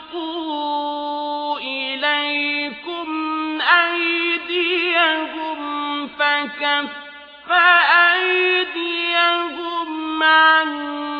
يبسطوا إليكم أيديهم فكف أيديهم عنكم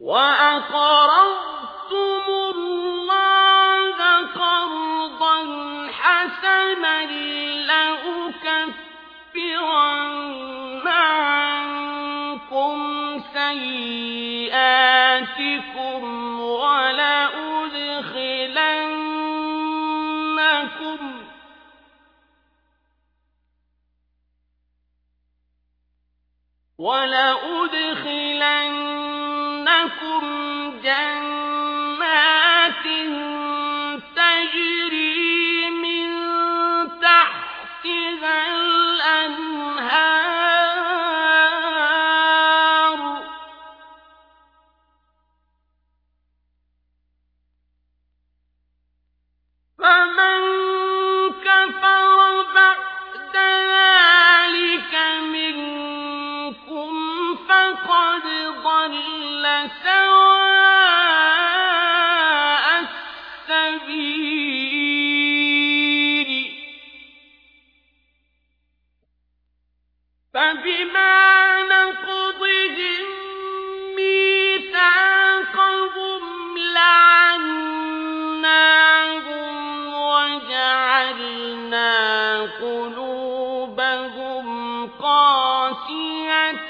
وأقرضتم الله قرضا حسنا لأكفرن سيئاتكم ولأدخلنكم جنات فبما نقضهم ميثاقهم لعناهم وجعلنا قلوبهم قاسية